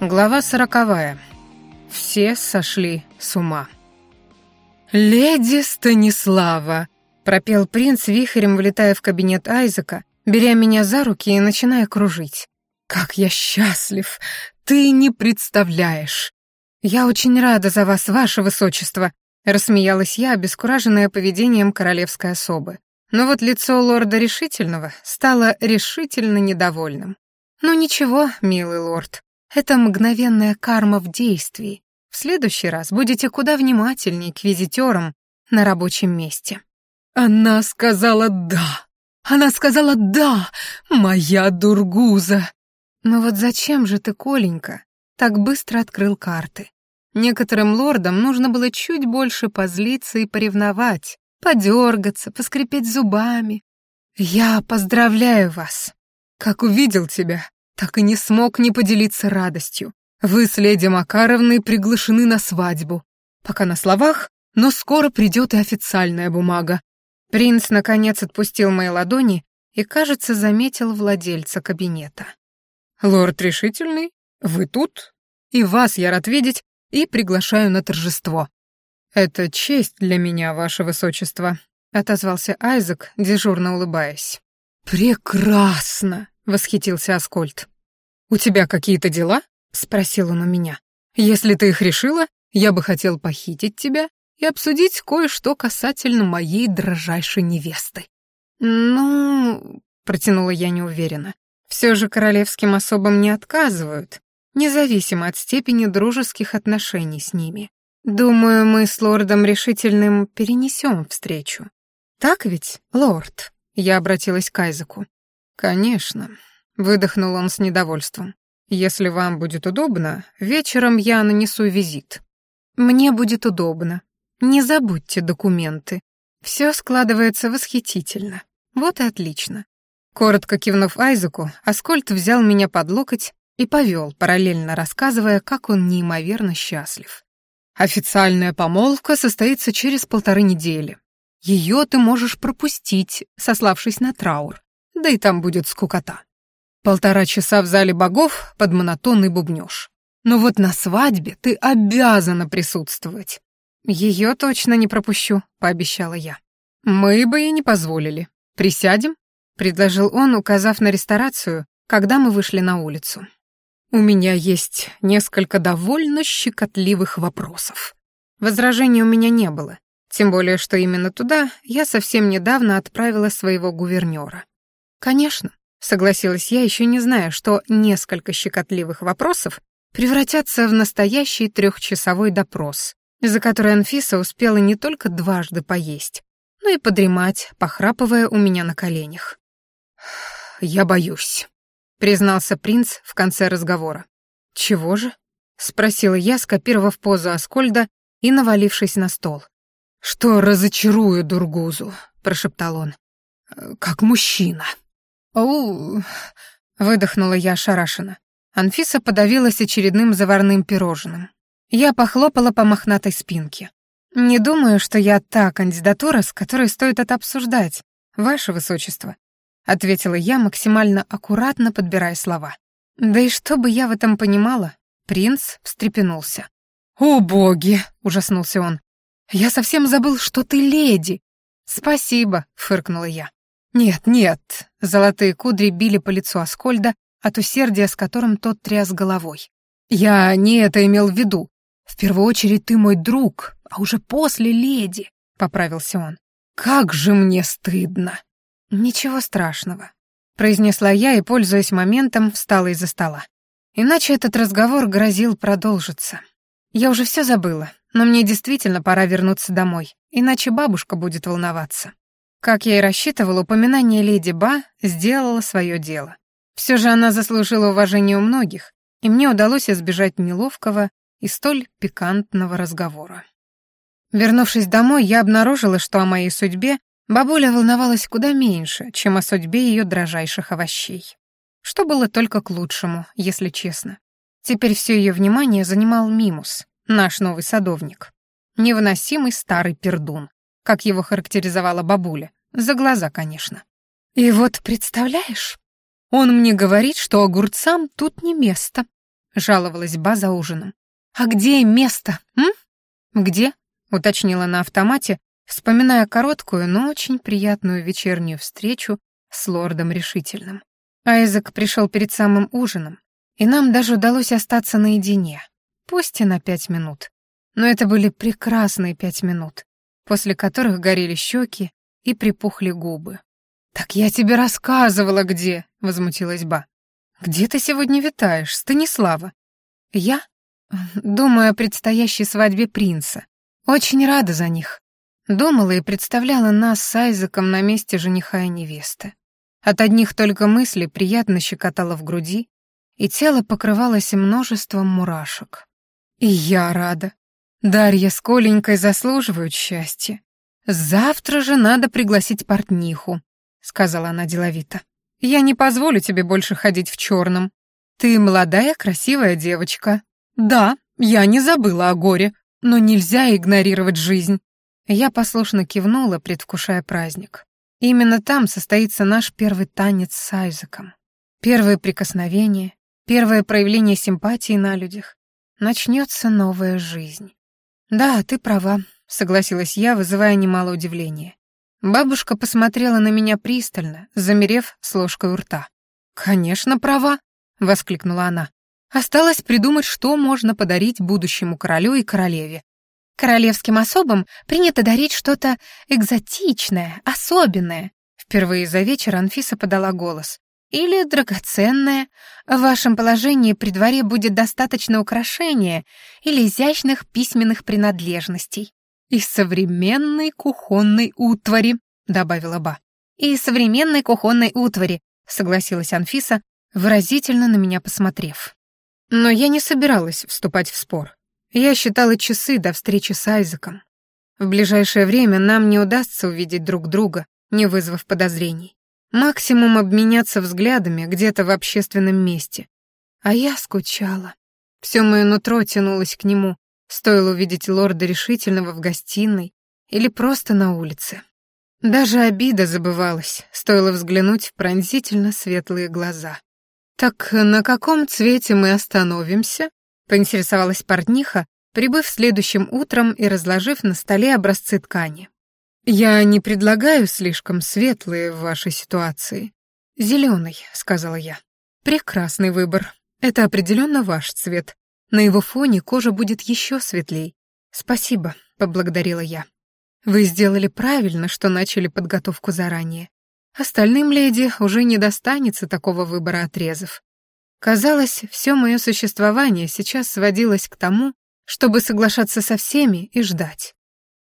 Глава сороковая. Все сошли с ума. «Леди Станислава!» — пропел принц, вихрем влетая в кабинет Айзека, беря меня за руки и начиная кружить. «Как я счастлив! Ты не представляешь!» «Я очень рада за вас, ваше высочество!» — рассмеялась я, обескураженная поведением королевской особы. Но вот лицо лорда Решительного стало решительно недовольным. «Ну ничего, милый лорд, это мгновенная карма в действии. В следующий раз будете куда внимательнее к визитерам на рабочем месте». «Она сказала «да». Она сказала «да», моя дургуза». «Но вот зачем же ты, Коленька, так быстро открыл карты? Некоторым лордам нужно было чуть больше позлиться и поревновать, подергаться, поскрипеть зубами. Я поздравляю вас. Как увидел тебя, так и не смог не поделиться радостью. Вы с леди Макаровной приглашены на свадьбу. Пока на словах, но скоро придет и официальная бумага. Принц, наконец, отпустил мои ладони и, кажется, заметил владельца кабинета. «Лорд Решительный, вы тут? И вас я рад видеть и приглашаю на торжество». «Это честь для меня, ваше высочество», — отозвался Айзек, дежурно улыбаясь. «Прекрасно!» — восхитился Аскольд. «У тебя какие-то дела?» — спросил он у меня. «Если ты их решила, я бы хотел похитить тебя и обсудить кое-что касательно моей дрожайшей невесты». «Ну...» — протянула я неуверенно. «Все же королевским особам не отказывают, независимо от степени дружеских отношений с ними. Думаю, мы с лордом решительным перенесем встречу. Так ведь, лорд?» Я обратилась к Айзеку. «Конечно», — выдохнул он с недовольством. «Если вам будет удобно, вечером я нанесу визит». «Мне будет удобно. Не забудьте документы. Все складывается восхитительно. Вот и отлично». Коротко кивнув Айзеку, Аскольд взял меня под локоть и повел, параллельно рассказывая, как он неимоверно счастлив. «Официальная помолвка состоится через полторы недели. Ее ты можешь пропустить, сославшись на траур да и там будет скукота. Полтора часа в зале богов под монотонный бубнёж. Но вот на свадьбе ты обязана присутствовать. Ее точно не пропущу, пообещала я. Мы бы и не позволили. Присядем? предложил он, указав на ресторацию, когда мы вышли на улицу. У меня есть несколько довольно щекотливых вопросов. Возражений у меня не было, тем более что именно туда я совсем недавно отправила своего гувернера. «Конечно», — согласилась я, еще не зная, что несколько щекотливых вопросов превратятся в настоящий трехчасовой допрос, за который Анфиса успела не только дважды поесть, но и подремать, похрапывая у меня на коленях. «Я боюсь», — признался принц в конце разговора. «Чего же?» — спросила я, скопировав позу Аскольда и навалившись на стол. «Что разочарую Дургузу», — прошептал он. «Как мужчина». «Оу!» — выдохнула я ошарашенно. Анфиса подавилась очередным заварным пирожным. Я похлопала по мохнатой спинке. «Не думаю, что я та кандидатура, с которой стоит это обсуждать, ваше высочество», — ответила я, максимально аккуратно подбирая слова. «Да и что бы я в этом понимала?» Принц встрепенулся. «О, боги!» — ужаснулся он. «Я совсем забыл, что ты леди!» «Спасибо», — фыркнула я. «Нет, нет», — золотые кудри били по лицу Аскольда от усердия, с которым тот тряс головой. «Я не это имел в виду. В первую очередь ты мой друг, а уже после леди», — поправился он. «Как же мне стыдно!» «Ничего страшного», — произнесла я и, пользуясь моментом, встала из-за стола. Иначе этот разговор грозил продолжиться. Я уже все забыла, но мне действительно пора вернуться домой, иначе бабушка будет волноваться. Как я и рассчитывала, упоминание леди Ба сделало свое дело. Все же она заслужила уважение у многих, и мне удалось избежать неловкого и столь пикантного разговора. Вернувшись домой, я обнаружила, что о моей судьбе бабуля волновалась куда меньше, чем о судьбе ее дрожайших овощей. Что было только к лучшему, если честно. Теперь все ее внимание занимал Мимус, наш новый садовник. Невыносимый старый пердун, как его характеризовала бабуля, за глаза, конечно. И вот, представляешь, он мне говорит, что огурцам тут не место. — жаловалась Ба за ужином. «А где место, м?» «Где?» — уточнила на автомате, вспоминая короткую, но очень приятную вечернюю встречу с лордом Решительным. Айзек пришел перед самым ужином, и нам даже удалось остаться наедине, пусть и на пять минут. Но это были прекрасные пять минут, после которых горели щеки и припухли губы. «Так я тебе рассказывала, где!» — возмутилась Ба. «Где ты сегодня витаешь, Станислава?» «Я?» «Думаю о предстоящей свадьбе принца. Очень рада за них. Думала и представляла нас с Айзеком на месте жениха и невесты. От одних только мыслей приятно щекотало в груди, и тело покрывалось множеством мурашек. И я рада. Дарья с Коленькой заслуживают счастья. Завтра же надо пригласить портниху, сказала она деловито. Я не позволю тебе больше ходить в черном. Ты молодая, красивая девочка. Да, я не забыла о горе, но нельзя игнорировать жизнь. Я послушно кивнула, предвкушая праздник. Именно там состоится наш первый танец с Айзеком. Первое прикосновение, первое проявление симпатии на людях. Начнется новая жизнь. Да, ты права, согласилась я, вызывая немало удивления. Бабушка посмотрела на меня пристально, замерев с ложкой у рта. «Конечно, права», — воскликнула она. «Осталось придумать, что можно подарить будущему королю и королеве. Королевским особам принято дарить что-то экзотичное, особенное. Впервые за вечер Анфиса подала голос. Или драгоценное. В вашем положении при дворе будет достаточно украшения или изящных письменных принадлежностей. «И современной кухонной утвари», — добавила Ба. «И современной кухонной утвари», — согласилась Анфиса, выразительно на меня посмотрев. Но я не собиралась вступать в спор. Я считала часы до встречи с Айзеком. В ближайшее время нам не удастся увидеть друг друга, не вызвав подозрений. Максимум обменяться взглядами где-то в общественном месте. А я скучала. Все мое нутро тянулось к нему, стоило увидеть лорда решительного в гостиной или просто на улице. Даже обида забывалась, стоило взглянуть в пронзительно светлые глаза. «Так на каком цвете мы остановимся?» — поинтересовалась портниха, прибыв следующим утром и разложив на столе образцы ткани. «Я не предлагаю слишком светлые в вашей ситуации. Зеленый», — сказала я. «Прекрасный выбор. Это определенно ваш цвет. На его фоне кожа будет еще светлей. Спасибо», — поблагодарила я. «Вы сделали правильно, что начали подготовку заранее. Остальным леди уже не достанется такого выбора отрезов. Казалось, все мое существование сейчас сводилось к тому, чтобы соглашаться со всеми и ждать.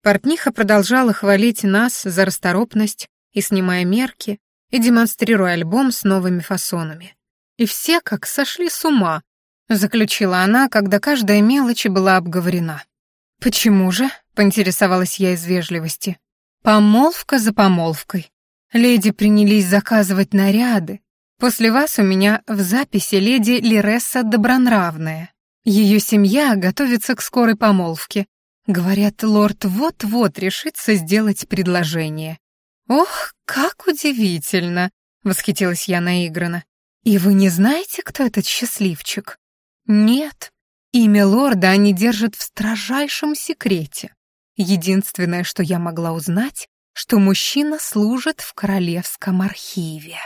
Портниха продолжала хвалить нас за расторопность и снимая мерки, и демонстрируя альбом с новыми фасонами. И все как сошли с ума, заключила она, когда каждая мелочь была обговорена. «Почему же?» — поинтересовалась я из вежливости. «Помолвка за помолвкой. Леди принялись заказывать наряды, После вас у меня в записи леди Лиресса Добронравная. Ее семья готовится к скорой помолвке. Говорят, лорд вот-вот решится сделать предложение. Ох, как удивительно, восхитилась я наигранно. И вы не знаете, кто этот счастливчик? Нет. Имя лорда они держат в строжайшем секрете. Единственное, что я могла узнать, что мужчина служит в королевском архиве.